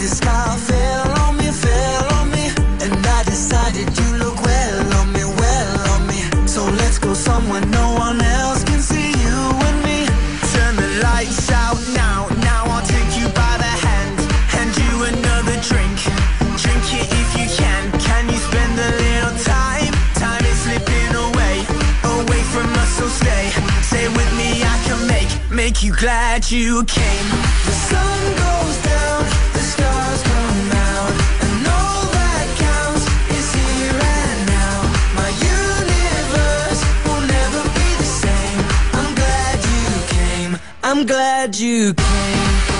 the sky fell on me, fell on me. And I decided you look well on me, well on me. So let's go somewhere no one else can see you and me. Turn the lights out now, now I'll take you by the hand Hand you another drink, drink it if you can Can you spend a little time, time is slipping away Away from us so stay, stay with me I can make, make you glad you came The sun goes down, I'm glad you came.